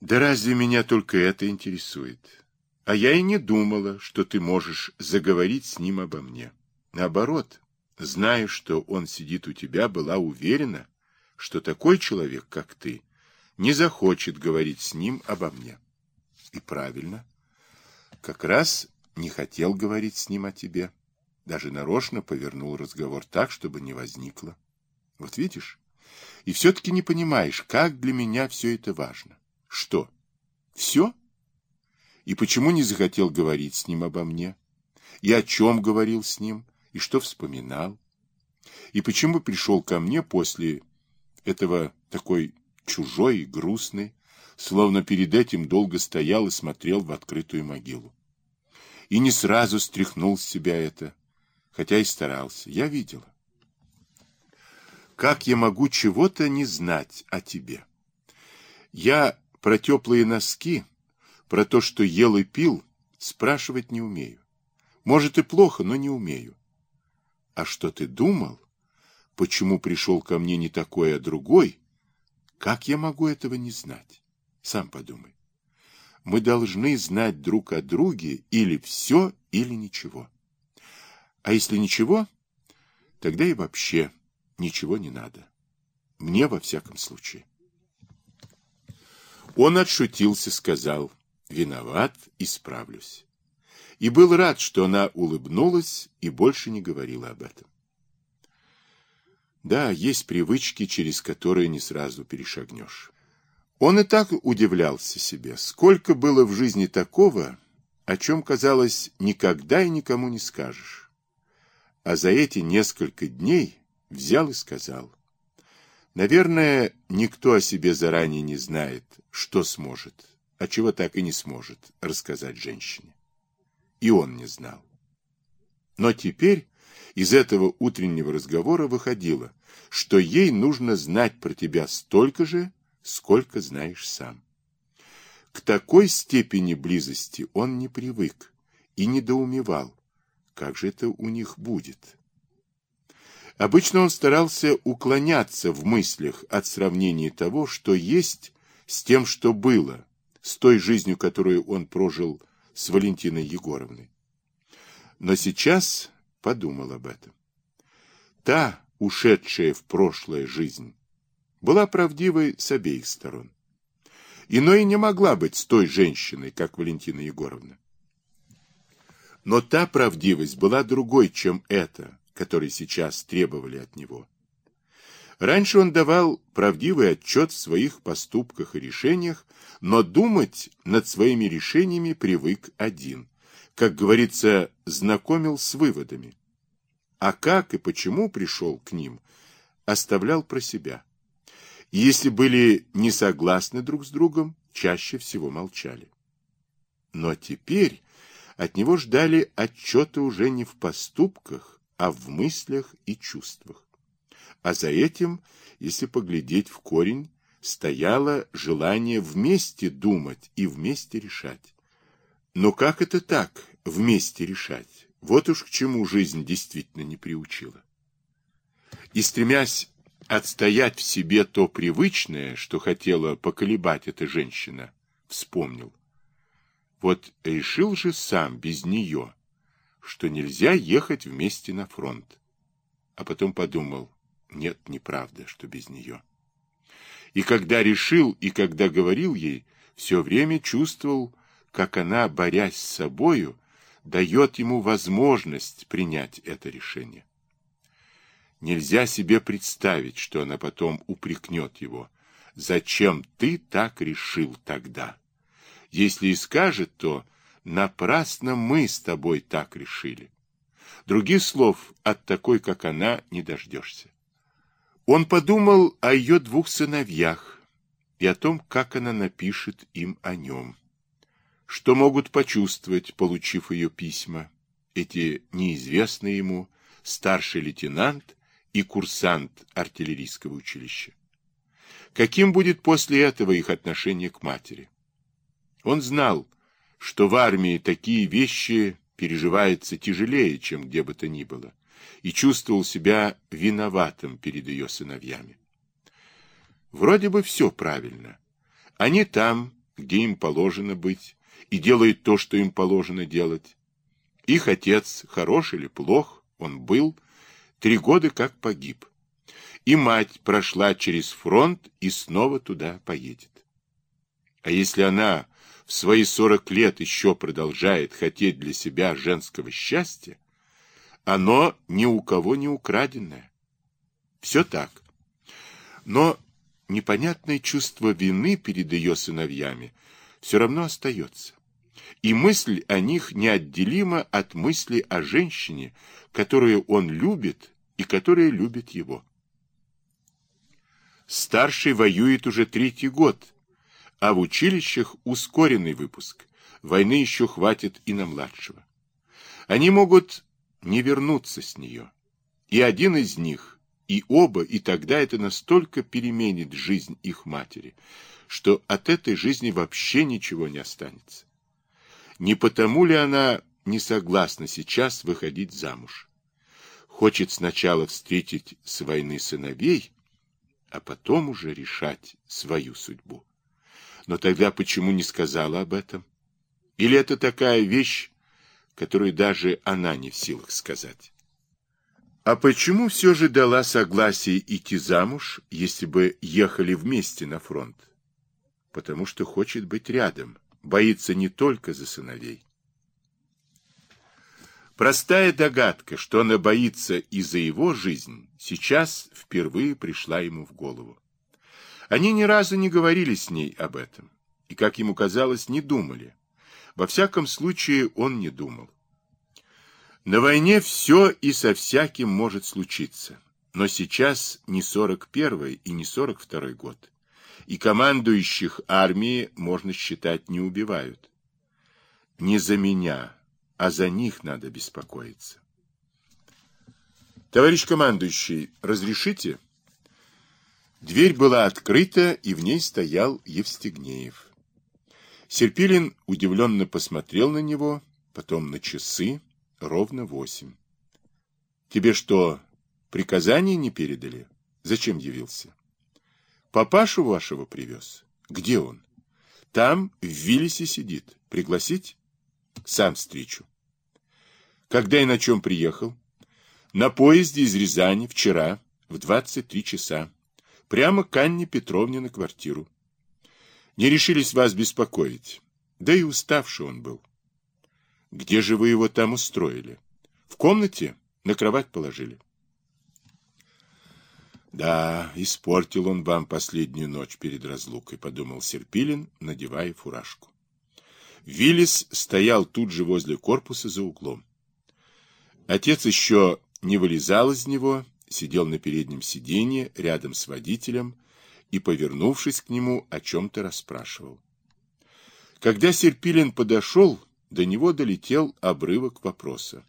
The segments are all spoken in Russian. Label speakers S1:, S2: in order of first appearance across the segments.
S1: Да разве меня только это интересует? А я и не думала, что ты можешь заговорить с ним обо мне. Наоборот, зная, что он сидит у тебя, была уверена, что такой человек, как ты, не захочет говорить с ним обо мне. И правильно. Как раз не хотел говорить с ним о тебе. Даже нарочно повернул разговор так, чтобы не возникло. Вот видишь? И все-таки не понимаешь, как для меня все это важно. Что? Все? И почему не захотел говорить с ним обо мне? И о чем говорил с ним? И что вспоминал? И почему пришел ко мне после этого такой чужой и грустный, словно перед этим долго стоял и смотрел в открытую могилу? И не сразу стряхнул с себя это, хотя и старался. Я видела. Как я могу чего-то не знать о тебе? Я про теплые носки, про то, что ел и пил, спрашивать не умею. Может и плохо, но не умею. А что ты думал? Почему пришел ко мне не такой, а другой? Как я могу этого не знать? Сам подумай. Мы должны знать друг о друге или все, или ничего. А если ничего, тогда и вообще ничего не надо. Мне, во всяком случае. Он отшутился, сказал, виноват, исправлюсь. И был рад, что она улыбнулась и больше не говорила об этом. Да, есть привычки, через которые не сразу перешагнешь. Он и так удивлялся себе, сколько было в жизни такого, о чем, казалось, никогда и никому не скажешь. А за эти несколько дней взял и сказал. Наверное, никто о себе заранее не знает, что сможет, а чего так и не сможет рассказать женщине. И он не знал. Но теперь из этого утреннего разговора выходило, что ей нужно знать про тебя столько же, сколько знаешь сам. К такой степени близости он не привык и недоумевал, как же это у них будет. Обычно он старался уклоняться в мыслях от сравнения того, что есть, с тем, что было, с той жизнью, которую он прожил с Валентиной Егоровной. Но сейчас подумал об этом. Та, ушедшая в прошлое жизнь, была правдивой с обеих сторон. Иной не могла быть с той женщиной, как Валентина Егоровна. Но та правдивость была другой, чем эта, которые сейчас требовали от него. Раньше он давал правдивый отчет в своих поступках и решениях, но думать над своими решениями привык один. Как говорится, знакомил с выводами. А как и почему пришел к ним, оставлял про себя. Если были не согласны друг с другом, чаще всего молчали. Но теперь от него ждали отчета уже не в поступках, а в мыслях и чувствах. А за этим, если поглядеть в корень, стояло желание вместе думать и вместе решать. Но как это так, вместе решать? Вот уж к чему жизнь действительно не приучила. И стремясь отстоять в себе то привычное, что хотела поколебать эта женщина, вспомнил. Вот решил же сам без нее, что нельзя ехать вместе на фронт. А потом подумал, нет, неправда, что без нее. И когда решил, и когда говорил ей, все время чувствовал, как она, борясь с собою, дает ему возможность принять это решение. Нельзя себе представить, что она потом упрекнет его. Зачем ты так решил тогда? Если и скажет, то Напрасно мы с тобой так решили. Других слов от такой, как она, не дождешься. Он подумал о ее двух сыновьях и о том, как она напишет им о нем. Что могут почувствовать, получив ее письма, эти неизвестные ему старший лейтенант и курсант артиллерийского училища. Каким будет после этого их отношение к матери? Он знал, что в армии такие вещи переживаются тяжелее, чем где бы то ни было, и чувствовал себя виноватым перед ее сыновьями. Вроде бы все правильно. Они там, где им положено быть, и делают то, что им положено делать. Их отец, хорош или плох, он был, три года как погиб. И мать прошла через фронт и снова туда поедет. А если она в свои сорок лет еще продолжает хотеть для себя женского счастья, оно ни у кого не украденное. Все так. Но непонятное чувство вины перед ее сыновьями все равно остается. И мысль о них неотделима от мысли о женщине, которую он любит и которая любит его. Старший воюет уже третий год, а в училищах ускоренный выпуск. Войны еще хватит и на младшего. Они могут не вернуться с нее. И один из них, и оба, и тогда это настолько переменит жизнь их матери, что от этой жизни вообще ничего не останется. Не потому ли она не согласна сейчас выходить замуж? Хочет сначала встретить с войны сыновей, а потом уже решать свою судьбу. Но тогда почему не сказала об этом? Или это такая вещь, которую даже она не в силах сказать? А почему все же дала согласие идти замуж, если бы ехали вместе на фронт? Потому что хочет быть рядом, боится не только за сыновей. Простая догадка, что она боится и за его жизнь, сейчас впервые пришла ему в голову. Они ни разу не говорили с ней об этом, и, как ему казалось, не думали. Во всяком случае, он не думал. На войне все и со всяким может случиться, но сейчас не 41 и не 42 год, и командующих армии, можно считать, не убивают. Не за меня, а за них надо беспокоиться. Товарищ командующий, разрешите? Дверь была открыта, и в ней стоял Евстигнеев. Серпилин удивленно посмотрел на него, потом на часы, ровно восемь. Тебе что, приказания не передали? Зачем явился? Папашу вашего привез. Где он? Там в Виллисе сидит. Пригласить? Сам встречу. Когда и на чем приехал? На поезде из Рязани вчера в 23 часа. Прямо к Анне Петровне на квартиру. Не решились вас беспокоить. Да и уставший он был. Где же вы его там устроили? В комнате? На кровать положили? Да, испортил он вам последнюю ночь перед разлукой, подумал Серпилин, надевая фуражку. Виллис стоял тут же возле корпуса за углом. Отец еще не вылезал из него, сидел на переднем сиденье рядом с водителем и, повернувшись к нему, о чем-то расспрашивал. Когда Серпилин подошел, до него долетел обрывок вопроса.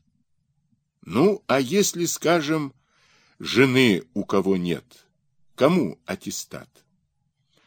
S1: «Ну, а если, скажем, жены у кого нет, кому аттестат?»